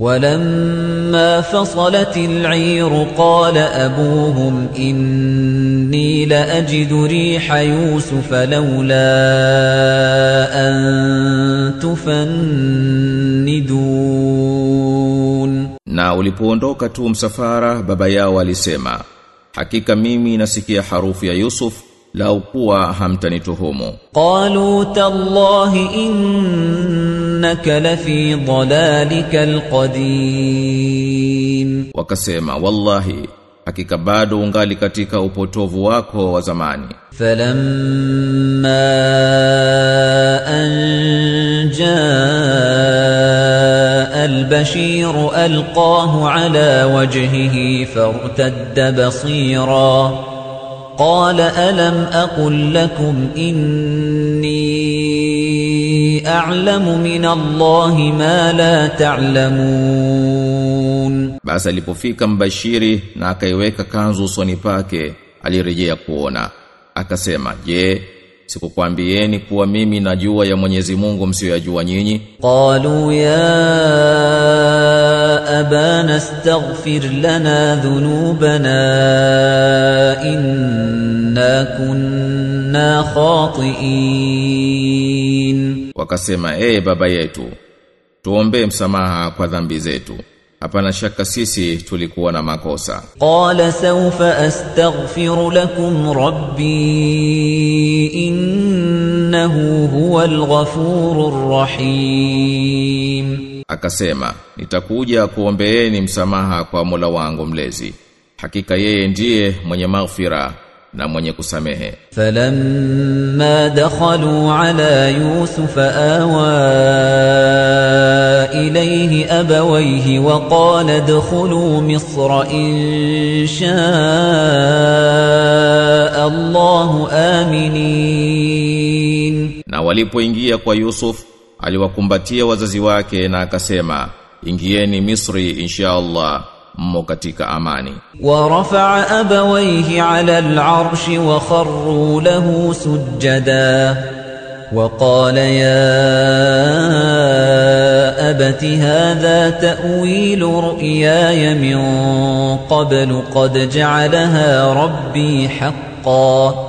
ولما فصلت العير قال أبوهم إني لأجد ريح يوسف لولا أن تفندون Na ulipoondoka tu msafara baba yao alisema Hakika mimi nasikia harufu ya Yusuf lau kuwa hamtanituhumu قالوا تالله إنك لفي ضلالك القديم Wakasema wallahi hakika bado ungali katika upotovu wako wa zamani فلما أن جاء البشير ألقاه على وجهه فارتد بصيرا قال ألم أقل لكم إني أعلم من الله ما لا تعلمون Basi alipofika mbashiri na akaiweka kanzu usoni pake alirejea kuona akasema je sikukwambieni kuwa mimi najua ya Mwenyezi Mungu msiyoyajua nyinyi قالوا يا أبانا استغفر لنا ذنوبنا إنا كنا خاطئين wakasema ee baba yetu tuombee msamaha kwa dhambi zetu hapana shaka sisi tulikuwa na makosa قال سوف أستغفر لكم ربي إنه هو الغفور الرحيم akasema nitakuja kuombeeni msamaha kwa Mola wangu mlezi. Hakika yeye ndiye mwenye maghfira na mwenye kusamehe. Falamma dakhalu ala yusuf awa ilayhi abawayhi wa qala dkhulu misra in shaa Allah aminin. Na walipoingia kwa Yusuf aliwakumbatia wazazi wake na akasema ingieni Misri insha Allah mmo katika amani ورفع أبويه على العرش وخروا له سجدا وقال يا أبت هذا تأويل رؤياي من قبل قد جعلها ربي حقا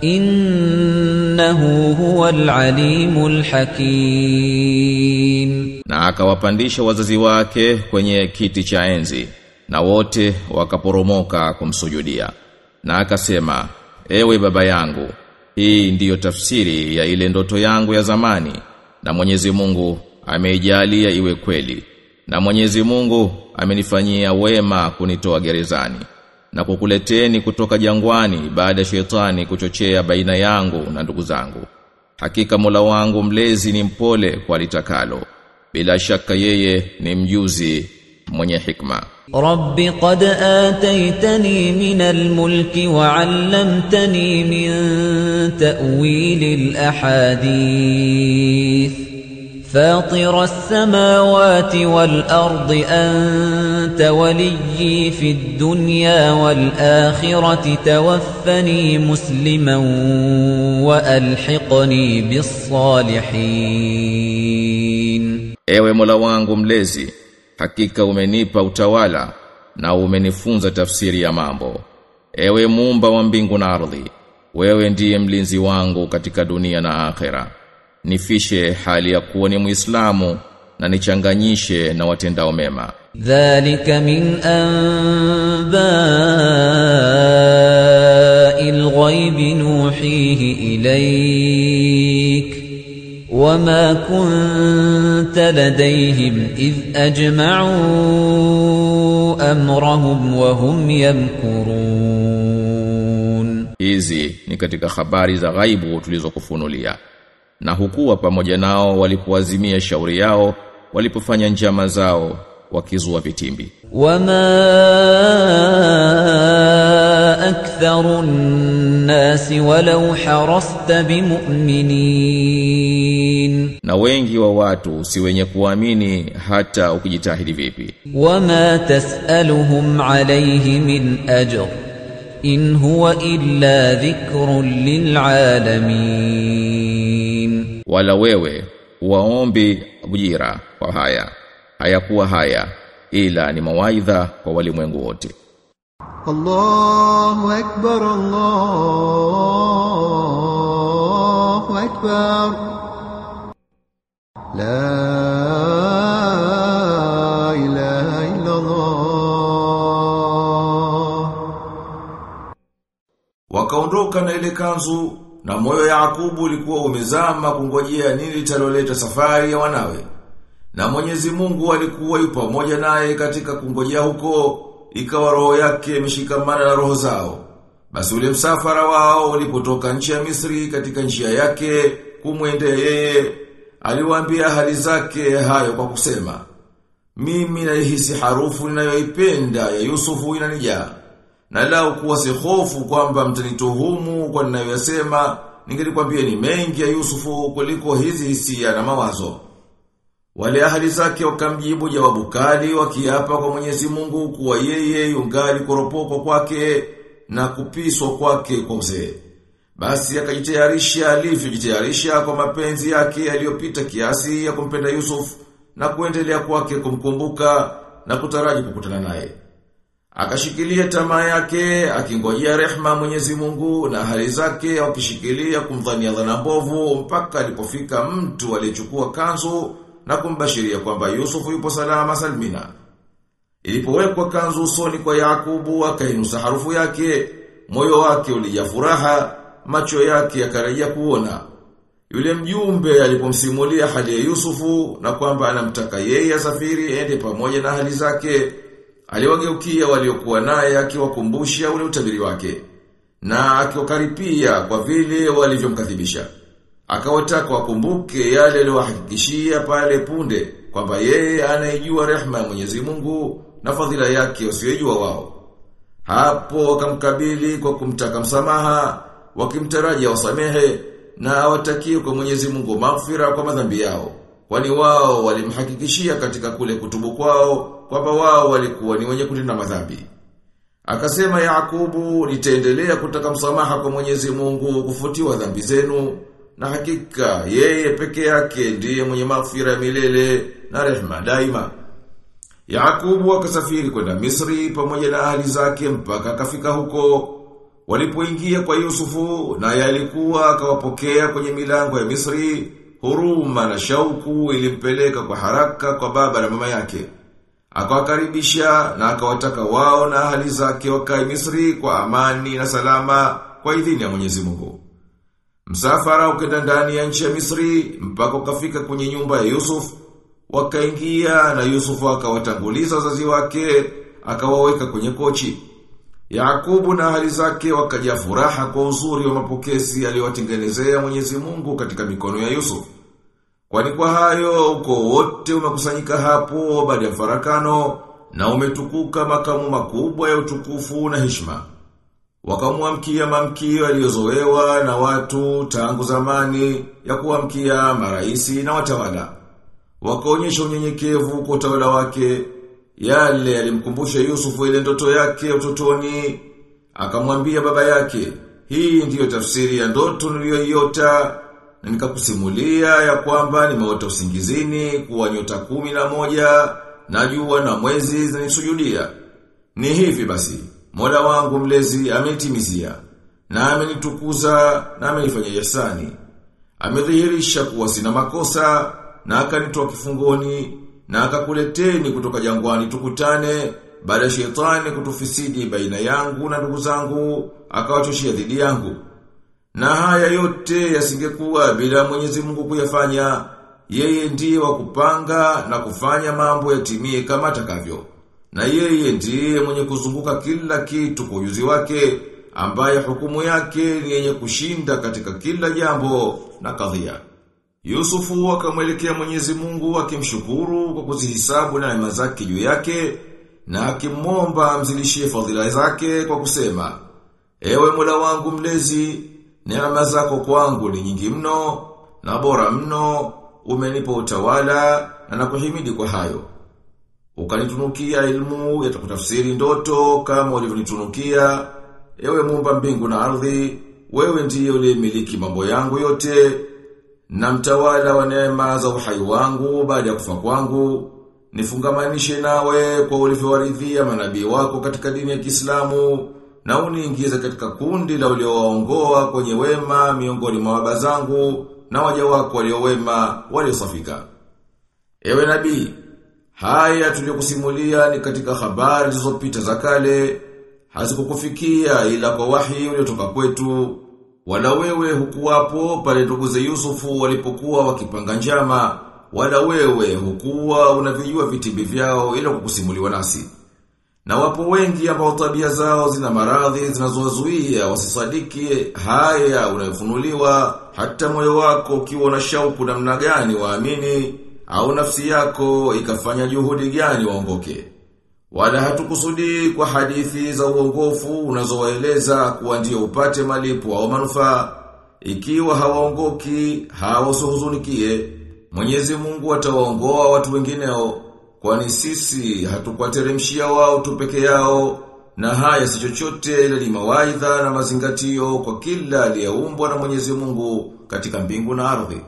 innahu huwal alimul hakim. Na akawapandisha wazazi wake kwenye kiti cha enzi na wote wakaporomoka kumsujudia. Na akasema ewe baba yangu hii ndiyo tafsiri ya ile ndoto yangu ya zamani na Mwenyezi Mungu ameijalia iwe kweli na Mwenyezi Mungu amenifanyia wema kunitoa gerezani na kukuleteni kutoka jangwani baada ya shetani kuchochea baina yangu na ndugu zangu. Hakika Mola wangu mlezi ni mpole kwa litakalo. Bila shaka yeye ni mjuzi mwenye hikma. Rabbi qad ataitani min almulki wa 'allamtani min ta'wili alahadith فاطر السماوات والأرض أنت وليي في الدنيا والآخرة توفني مسلما وألحقني بالصالحين Ewe Mola wangu mlezi hakika umenipa utawala na umenifunza tafsiri ya mambo Ewe muumba wa mbingu na ardhi wewe ndiye mlinzi wangu katika dunia na akhera nifishe hali ya kuwa ni Muislamu na nichanganyishe na watendao mema. Dhalika min anba'il ghaibi nuhihi ilayk wama kunta ladayhim id ajma'u amrahum wa hum yamkurun. Hizi ni katika habari za ghaibu tulizokufunulia na hukuwa pamoja nao walipoazimia shauri yao walipofanya njama zao wakizua vitimbi. Wama aktharu nnas walau harasta bimu'minin. Na wengi wa watu si wenye kuamini hata ukijitahidi vipi. Wama tasaluhum alayhi min ajr in huwa illa dhikrun lilalamin wala wewe waombi ujira kwa haya. Hayakuwa haya ila ni mawaidha kwa walimwengu wote. Allahu akbar Allahu akbar. La ilaha illa Allah Wakaondoka na ile kanzu na moyo Yakubu ulikuwa umezama kungojea nini litaloleta safari ya wanawe. Na Mwenyezi Mungu alikuwa yupo pamoja naye katika kungojea huko, ikawa roho yake imeshikamana na roho zao. Basi ule msafara wao ulipotoka nchi ya Misri katika njia yake kumwende yeye, aliwaambia hali zake hayo kwa kusema, mimi naihisi harufu ninayoipenda ya Yusufu inanijaa. Na lao kuwa si hofu kwamba mtanituhumu kwa ninayoyasema, ningelikwambia ni mengi ya Yusufu kuliko hizi hisia na mawazo. Wale ahali zake wakamjibu jawabu kali wakiapa kwa Mwenyezi Mungu kuwa yeye yungali kuropokwa kwake na kupiswa kwake kwa uzee. Basi akajitayarisha alivyojitayarisha kwa mapenzi yake yaliyopita kiasi ya kumpenda Yusuf na kuendelea kwake kumkumbuka na kutaraji kukutana naye. Akashikilia tamaa yake, akingojea rehma Mwenyezi Mungu na hali zake akishikilia kumdhania dhana mbovu mpaka alipofika mtu aliyechukua kanzu na kumbashiria kwamba Yusufu yupo salama salmina. Ilipowekwa kanzu usoni kwa Yakubu akainusa harufu yake, moyo wake ulijaa furaha, macho yake yakarejea kuona. Yule mjumbe alipomsimulia hali ya Yusufu na kwamba anamtaka yeye asafiri ende pamoja na hali zake, aliwageukia waliokuwa naye akiwakumbusha ule utabiri wake na akiwakaripia kwa vile walivyomkadhibisha. Akawataka wakumbuke yale aliyowahakikishia pale punde kwamba yeye anayejua rehema ya Mwenyezi Mungu na fadhila yake wasiyojua wao. Hapo wakamkabili kwa kumtaka msamaha, wakimtaraji wasamehe na awatakie kwa Mwenyezi Mungu kwa madhambi yao. Kwani wao walimhakikishia katika kule kutubu kwao kwamba wao walikuwa ni wenye kutenda madhambi. Akasema Yakubu, nitaendelea kutaka msamaha kwa Mwenyezi Mungu kufutiwa dhambi zenu na hakika yeye peke yake ndiye mwenye maghfira ya milele na rehema daima. Yakubu akasafiri kwenda Misri pamoja na ahli zake mpaka akafika huko. Walipoingia kwa Yusufu naye alikuwa akawapokea kwenye milango ya Misri, huruma na shauku ilimpeleka kwa haraka kwa baba na mama yake. Akawakaribisha na akawataka wao na ahali zake wakae Misri kwa amani na salama kwa idhini ya Mwenyezi Mungu. Msafara ukenda ndani ya nchi ya Misri mpaka ukafika kwenye nyumba ya Yusuf, wakaingia na Yusuf akawatanguliza wazazi wake, akawaweka kwenye kochi. Yakubu na ahali zake wakaja furaha kwa uzuri wa mapokezi aliyowatengenezea Mwenyezi Mungu katika mikono ya Yusuf. Kwani kwa hayo uko wote umekusanyika hapo baada ya farakano na umetukuka makamu makubwa ya utukufu na heshima. Wakamwamkia mamkio yaliyozoewa na watu tangu zamani ya kuamkia maraisi na watawala. Wakaonyesha unyenyekevu kwa utawala wake, yale alimkumbusha Yusufu ile ndoto yake utotoni. Akamwambia baba yake, hii ndiyo tafsiri ya ndoto niliyoiota na nikakusimulia ya kwamba nimeota usingizini kuwa nyota kumi na moja na jua na mwezi zinisujudia. Ni hivi basi, Mola wangu mlezi amenitimizia na amenitukuza na amenifanya ihsani. Amedhihirisha kuwa sina makosa na akanitoa kifungoni na akakuleteni kutoka jangwani tukutane baada ya shetani kutufisidi baina yangu na ndugu zangu akawachoshia dhidi yangu. Na haya yote yasingekuwa bila Mwenyezi Mungu kuyafanya, yeye ndiye wa kupanga na kufanya mambo yatimie kama atakavyo. Na yeye ndiye mwenye kuzunguka kila kitu kwa ujuzi wake, ambaye hukumu yake ni yenye kushinda katika kila jambo na kadhia. Yusufu akamwelekea Mwenyezi Mungu akimshukuru kwa kuzihisabu na neema zake juu yake na akimwomba amzilishie fadhila zake kwa kusema Ewe Mola wangu mlezi, neema zako kwangu ni nyingi mno na bora mno, umenipa utawala na nakuhimidi kwa hayo. Ukanitunukia ilmu ya kutafsiri ndoto kama ulivyonitunukia. Ewe muumba mbingu na ardhi, wewe ndiye uliyemiliki mambo yangu yote na mtawala wa neema za uhai wangu baada ya kufa kwangu. Nifungamanishe nawe kwa ulivyowaridhia manabii wako katika dini ya Kiislamu na uniingize katika kundi la uliowaongoa kwenye wema miongoni mwa baba zangu na waja wako waliowema waliosafika. Ewe nabii, haya tuliyokusimulia ni katika habari zilizopita za kale, hazikukufikia ila kwa wahi uliotoka kwetu, wala wewe hukuwapo pale nduguze Yusufu walipokuwa wakipanga njama, wala wewe hukuwa unavijua vitimbi vyao ila kukusimuliwa nasi. Na wapo wengi ambao tabia zao zina maradhi zinazowazuia wasisadiki haya unayofunuliwa hata moyo wako ukiwa na shauku namna gani waamini au nafsi yako ikafanya juhudi gani waongoke. Wala hatukusudi kwa hadithi za uongofu unazowaeleza kuwa ndio upate malipo au manufaa ikiwa hawaongoki hawasuhuzunikie Mwenyezi Mungu atawaongoa watu wengineo kwani sisi hatukwateremshia wao tu peke yao na haya si chochote ila ni mawaidha na mazingatio kwa kila aliyeumbwa na Mwenyezi Mungu katika mbingu na ardhi.